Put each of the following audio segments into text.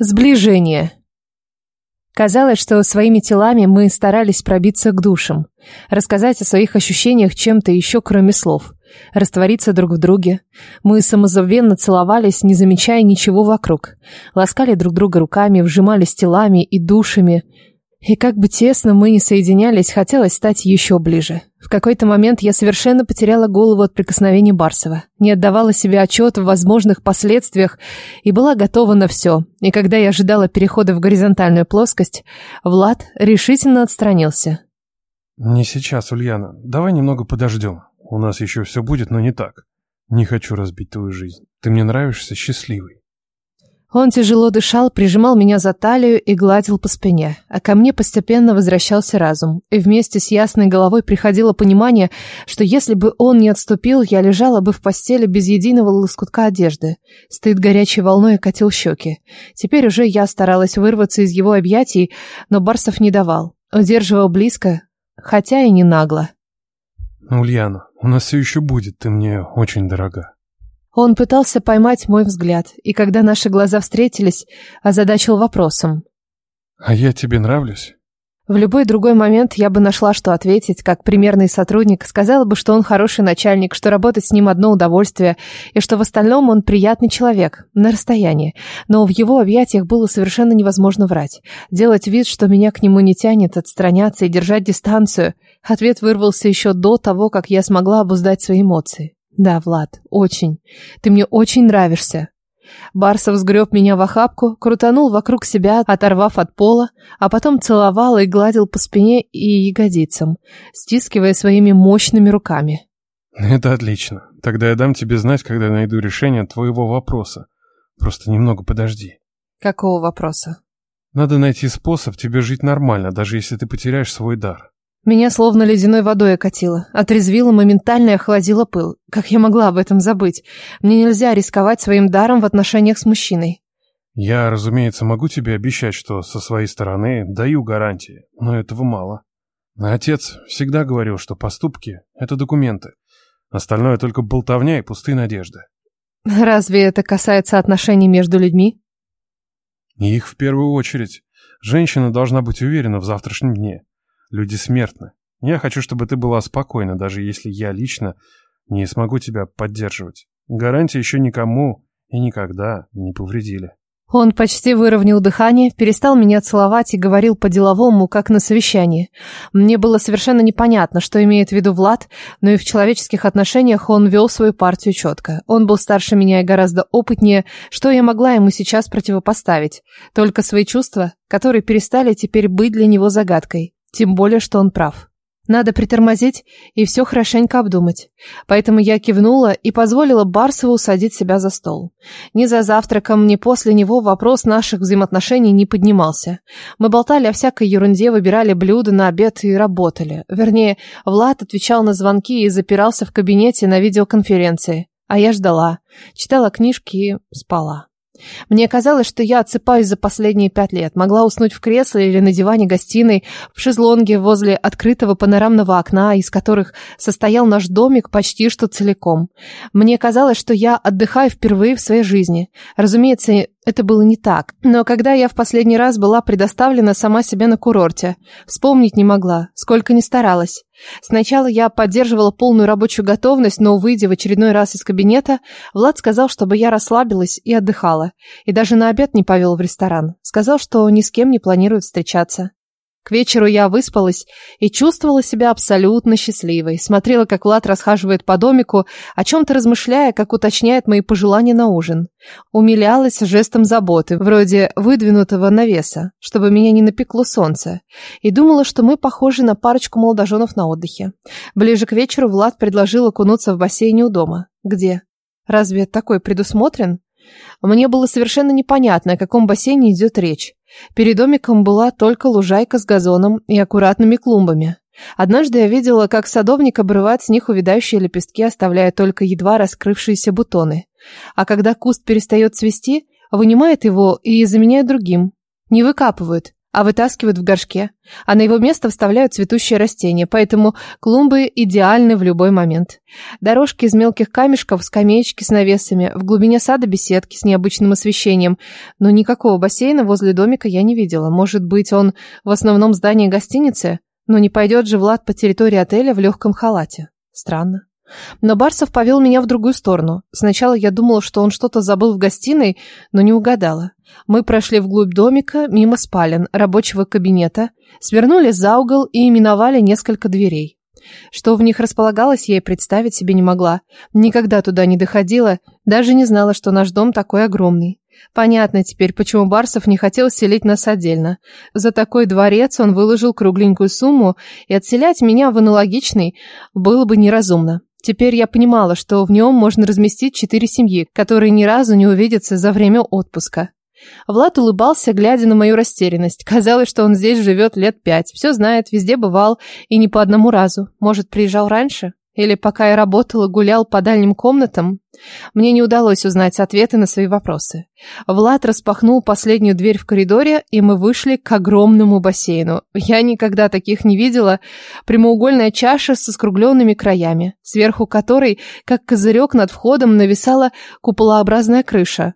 Сближение. Казалось, что своими телами мы старались пробиться к душам, рассказать о своих ощущениях чем-то еще, кроме слов, раствориться друг в друге. Мы самозабвенно целовались, не замечая ничего вокруг, ласкали друг друга руками, вжимались телами и душами, и как бы тесно мы ни соединялись, хотелось стать еще ближе. В какой-то момент я совершенно потеряла голову от прикосновений Барсова, не отдавала себе отчет в возможных последствиях и была готова на все. И когда я ожидала перехода в горизонтальную плоскость, Влад решительно отстранился. «Не сейчас, Ульяна. Давай немного подождем. У нас еще все будет, но не так. Не хочу разбить твою жизнь. Ты мне нравишься счастливой». Он тяжело дышал, прижимал меня за талию и гладил по спине, а ко мне постепенно возвращался разум. И вместе с ясной головой приходило понимание, что если бы он не отступил, я лежала бы в постели без единого лоскутка одежды. Стыд горячей волной катил щеки. Теперь уже я старалась вырваться из его объятий, но Барсов не давал. Удерживал близко, хотя и не нагло. «Ульяна, у нас все еще будет, ты мне очень дорога». Он пытался поймать мой взгляд, и когда наши глаза встретились, озадачил вопросом. «А я тебе нравлюсь?» В любой другой момент я бы нашла, что ответить, как примерный сотрудник, сказала бы, что он хороший начальник, что работать с ним одно удовольствие, и что в остальном он приятный человек, на расстоянии. Но в его объятиях было совершенно невозможно врать. Делать вид, что меня к нему не тянет, отстраняться и держать дистанцию. Ответ вырвался еще до того, как я смогла обуздать свои эмоции. Да, Влад, очень. Ты мне очень нравишься. Барсов сгреб меня в охапку, крутанул вокруг себя, оторвав от пола, а потом целовал и гладил по спине и ягодицам, стискивая своими мощными руками. Это отлично. Тогда я дам тебе знать, когда найду решение твоего вопроса. Просто немного подожди. Какого вопроса? Надо найти способ тебе жить нормально, даже если ты потеряешь свой дар. Меня словно ледяной водой окатило. Отрезвило, моментально и охладило пыл. Как я могла об этом забыть? Мне нельзя рисковать своим даром в отношениях с мужчиной. Я, разумеется, могу тебе обещать, что со своей стороны даю гарантии, но этого мало. Отец всегда говорил, что поступки — это документы. Остальное только болтовня и пустые надежды. Разве это касается отношений между людьми? их в первую очередь. Женщина должна быть уверена в завтрашнем дне. Люди смертны. Я хочу, чтобы ты была спокойна, даже если я лично не смогу тебя поддерживать. Гарантии еще никому и никогда не повредили. Он почти выровнял дыхание, перестал меня целовать и говорил по-деловому, как на совещании. Мне было совершенно непонятно, что имеет в виду Влад, но и в человеческих отношениях он вел свою партию четко. Он был старше меня и гораздо опытнее, что я могла ему сейчас противопоставить. Только свои чувства, которые перестали теперь быть для него загадкой. Тем более, что он прав. Надо притормозить и все хорошенько обдумать. Поэтому я кивнула и позволила Барсову усадить себя за стол. Ни за завтраком, ни после него вопрос наших взаимоотношений не поднимался. Мы болтали о всякой ерунде, выбирали блюда на обед и работали. Вернее, Влад отвечал на звонки и запирался в кабинете на видеоконференции. А я ждала, читала книжки и спала. Мне казалось, что я отсыпаюсь за последние пять лет. Могла уснуть в кресле или на диване гостиной, в шезлонге возле открытого панорамного окна, из которых состоял наш домик почти что целиком. Мне казалось, что я отдыхаю впервые в своей жизни. Разумеется, это было не так. Но когда я в последний раз была предоставлена сама себе на курорте, вспомнить не могла, сколько ни старалась. Сначала я поддерживала полную рабочую готовность, но, выйдя в очередной раз из кабинета, Влад сказал, чтобы я расслабилась и отдыхала. И даже на обед не повел в ресторан. Сказал, что ни с кем не планирует встречаться. К вечеру я выспалась и чувствовала себя абсолютно счастливой. Смотрела, как Влад расхаживает по домику, о чем-то размышляя, как уточняет мои пожелания на ужин. Умилялась жестом заботы, вроде выдвинутого навеса, чтобы меня не напекло солнце. И думала, что мы похожи на парочку молодоженов на отдыхе. Ближе к вечеру Влад предложил окунуться в бассейне у дома. Где? Разве такой предусмотрен? Мне было совершенно непонятно, о каком бассейне идет речь. Перед домиком была только лужайка с газоном и аккуратными клумбами. Однажды я видела, как садовник обрывает с них увядающие лепестки, оставляя только едва раскрывшиеся бутоны. А когда куст перестает цвести, вынимает его и заменяет другим. Не выкапывают, а вытаскивают в горшке. А на его место вставляют цветущие растения, поэтому клумбы идеальны в любой момент. Дорожки из мелких камешков, скамеечки с навесами, в глубине сада беседки с необычным освещением. Но никакого бассейна возле домика я не видела. Может быть, он в основном здании гостиницы? Но не пойдет же Влад по территории отеля в легком халате. Странно. Но Барсов повел меня в другую сторону. Сначала я думала, что он что-то забыл в гостиной, но не угадала. Мы прошли вглубь домика, мимо спален, рабочего кабинета, свернули за угол и именовали несколько дверей. Что в них располагалось, я и представить себе не могла. Никогда туда не доходила, даже не знала, что наш дом такой огромный. Понятно теперь, почему Барсов не хотел селить нас отдельно. За такой дворец он выложил кругленькую сумму, и отселять меня в аналогичный было бы неразумно. Теперь я понимала, что в нем можно разместить четыре семьи, которые ни разу не увидятся за время отпуска. Влад улыбался, глядя на мою растерянность. Казалось, что он здесь живет лет пять, все знает, везде бывал, и не по одному разу. Может, приезжал раньше? Или пока я работала, гулял по дальним комнатам? Мне не удалось узнать ответы на свои вопросы. Влад распахнул последнюю дверь в коридоре, и мы вышли к огромному бассейну. Я никогда таких не видела. Прямоугольная чаша со скругленными краями, сверху которой, как козырек над входом, нависала куполообразная крыша.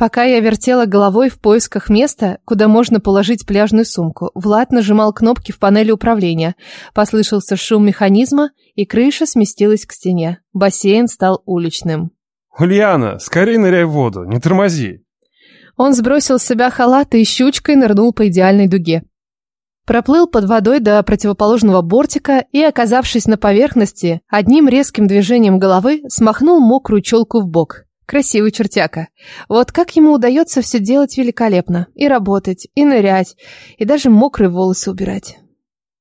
Пока я вертела головой в поисках места, куда можно положить пляжную сумку, Влад нажимал кнопки в панели управления. Послышался шум механизма, и крыша сместилась к стене. Бассейн стал уличным. «Ульяна, скорее ныряй в воду, не тормози!» Он сбросил с себя халат и щучкой нырнул по идеальной дуге. Проплыл под водой до противоположного бортика и, оказавшись на поверхности, одним резким движением головы смахнул мокрую челку в бок. Красивый чертяка. Вот как ему удается все делать великолепно. И работать, и нырять, и даже мокрые волосы убирать.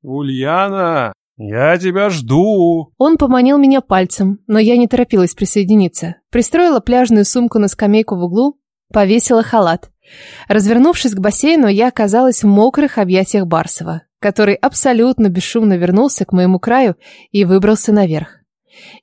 «Ульяна, я тебя жду!» Он поманил меня пальцем, но я не торопилась присоединиться. Пристроила пляжную сумку на скамейку в углу, повесила халат. Развернувшись к бассейну, я оказалась в мокрых объятиях Барсова, который абсолютно бесшумно вернулся к моему краю и выбрался наверх.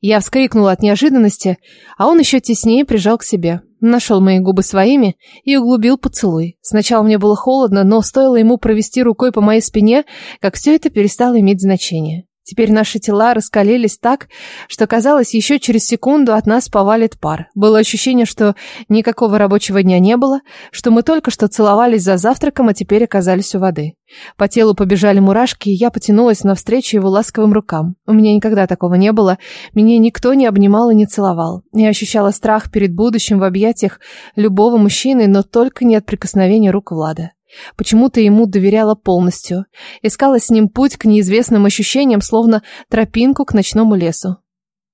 Я вскрикнула от неожиданности, а он еще теснее прижал к себе. Нашел мои губы своими и углубил поцелуй. Сначала мне было холодно, но стоило ему провести рукой по моей спине, как все это перестало иметь значение. Теперь наши тела раскалились так, что казалось, еще через секунду от нас повалит пар. Было ощущение, что никакого рабочего дня не было, что мы только что целовались за завтраком, а теперь оказались у воды. По телу побежали мурашки, и я потянулась навстречу его ласковым рукам. У меня никогда такого не было. Меня никто не обнимал и не целовал. Я ощущала страх перед будущим в объятиях любого мужчины, но только не от прикосновения рук Влада. Почему-то ему доверяла полностью. Искала с ним путь к неизвестным ощущениям, словно тропинку к ночному лесу.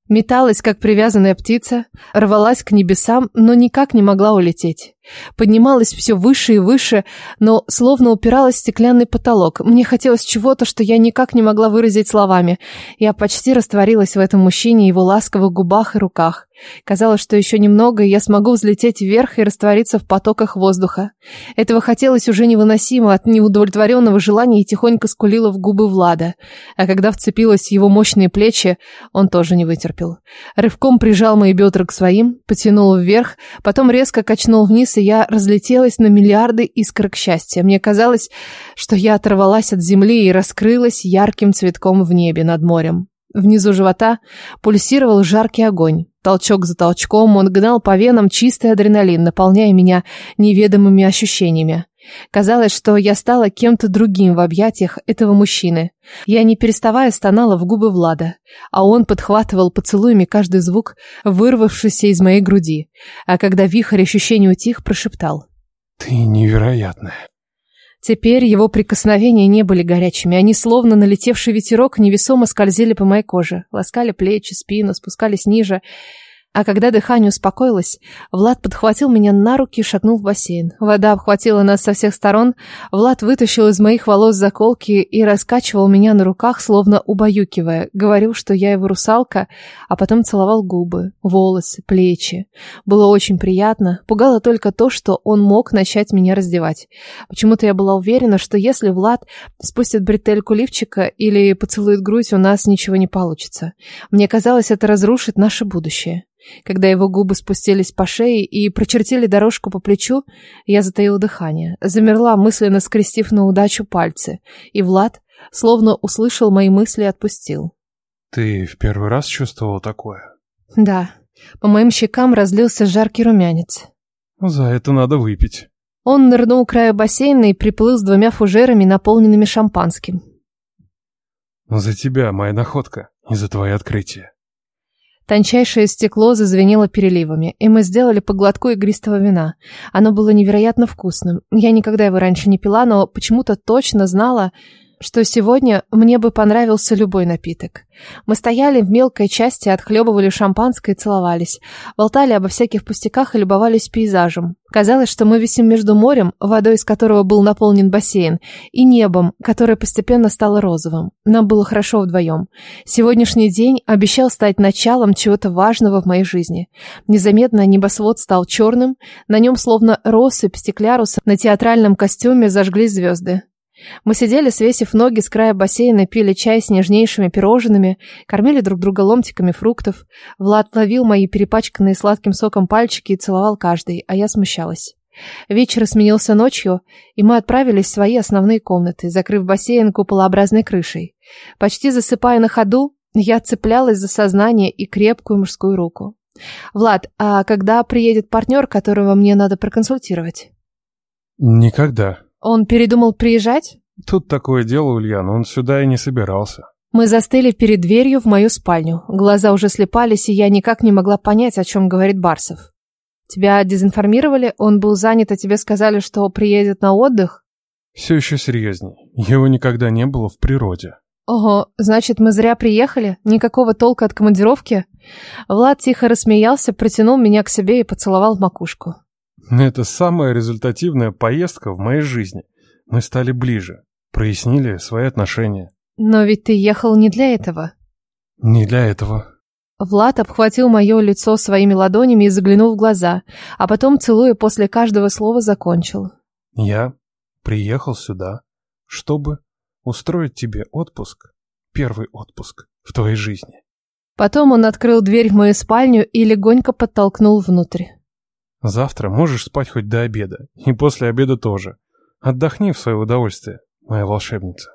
Металась, как привязанная птица, рвалась к небесам, но никак не могла улететь. Поднималась все выше и выше, но словно упиралась в стеклянный потолок. Мне хотелось чего-то, что я никак не могла выразить словами. Я почти растворилась в этом мужчине, его ласковых губах и руках. Казалось, что еще немного, и я смогу взлететь вверх и раствориться в потоках воздуха. Этого хотелось уже невыносимо от неудовлетворенного желания и тихонько скулила в губы Влада. А когда вцепилась в его мощные плечи, он тоже не вытерпел. Рывком прижал мои бедра к своим, потянул вверх, потом резко качнул вниз и я разлетелась на миллиарды искорок счастья. Мне казалось, что я оторвалась от земли и раскрылась ярким цветком в небе над морем. Внизу живота пульсировал жаркий огонь. Толчок за толчком он гнал по венам чистый адреналин, наполняя меня неведомыми ощущениями. Казалось, что я стала кем-то другим в объятиях этого мужчины. Я не переставая стонала в губы Влада, а он подхватывал поцелуями каждый звук, вырвавшийся из моей груди, а когда вихрь ощущений утих, прошептал. «Ты невероятная». Теперь его прикосновения не были горячими, они словно налетевший ветерок невесомо скользили по моей коже, ласкали плечи, спину, спускались ниже, а когда дыхание успокоилось, Влад подхватил меня на руки и шагнул в бассейн. Вода обхватила нас со всех сторон. Влад вытащил из моих волос заколки и раскачивал меня на руках, словно убаюкивая. Говорил, что я его русалка, а потом целовал губы, волосы, плечи. Было очень приятно. Пугало только то, что он мог начать меня раздевать. Почему-то я была уверена, что если Влад спустит бретельку лифчика или поцелует грудь, у нас ничего не получится. Мне казалось, это разрушит наше будущее. Когда его губы спустились по шее и прочертили дорожку по плечу, я затаила дыхание, замерла, мысленно скрестив на удачу пальцы, и Влад, словно услышал мои мысли, отпустил. «Ты в первый раз чувствовала такое?» «Да». По моим щекам разлился жаркий румянец. «За это надо выпить». Он нырнул к краю бассейна и приплыл с двумя фужерами, наполненными шампанским. «За тебя, моя находка, и за твои открытия». Тончайшее стекло зазвенело переливами, и мы сделали по глотку игристого вина. Оно было невероятно вкусным. Я никогда его раньше не пила, но почему-то точно знала, что сегодня мне бы понравился любой напиток. Мы стояли в мелкой части, отхлебывали шампанское и целовались, болтали обо всяких пустяках и любовались пейзажем. Казалось, что мы висим между морем, водой из которого был наполнен бассейн, и небом, которое постепенно стало розовым. Нам было хорошо вдвоем. Сегодняшний день обещал стать началом чего-то важного в моей жизни. Незаметно небосвод стал черным, на нем словно россыпь стекляруса на театральном костюме зажглись звезды. Мы сидели, свесив ноги с края бассейна, пили чай с нежнейшими пирожными, кормили друг друга ломтиками фруктов. Влад ловил мои перепачканные сладким соком пальчики и целовал каждый, а я смущалась. Вечер сменился ночью, и мы отправились в свои основные комнаты, закрыв бассейн куполообразной крышей. Почти засыпая на ходу, я цеплялась за сознание и крепкую мужскую руку. «Влад, а когда приедет партнер, которого мне надо проконсультировать?» «Никогда», он передумал приезжать? Тут такое дело, Ульяна, он сюда и не собирался. Мы застыли перед дверью в мою спальню. Глаза уже слепались, и я никак не могла понять, о чем говорит Барсов. Тебя дезинформировали? Он был занят, а тебе сказали, что приедет на отдых? Все еще серьезней. Его никогда не было в природе. Ого, значит, мы зря приехали? Никакого толка от командировки? Влад тихо рассмеялся, притянул меня к себе и поцеловал в макушку. Это самая результативная поездка в моей жизни. Мы стали ближе, прояснили свои отношения. Но ведь ты ехал не для этого. Не для этого. Влад обхватил мое лицо своими ладонями и заглянул в глаза, а потом, целуя после каждого слова, закончил. Я приехал сюда, чтобы устроить тебе отпуск, первый отпуск в твоей жизни. Потом он открыл дверь в мою спальню и легонько подтолкнул внутрь. Завтра можешь спать хоть до обеда. И после обеда тоже. Отдохни в свое удовольствие, моя волшебница.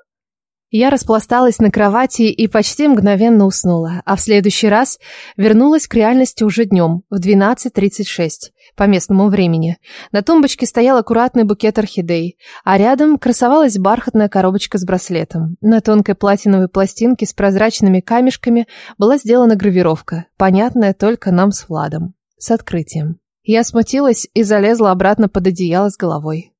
Я распласталась на кровати и почти мгновенно уснула, а в следующий раз вернулась к реальности уже днем, в 12.36, по местному времени. На тумбочке стоял аккуратный букет орхидей, а рядом красовалась бархатная коробочка с браслетом. На тонкой платиновой пластинке с прозрачными камешками была сделана гравировка, понятная только нам с Владом, с открытием. Я смутилась и залезла обратно под одеяло с головой.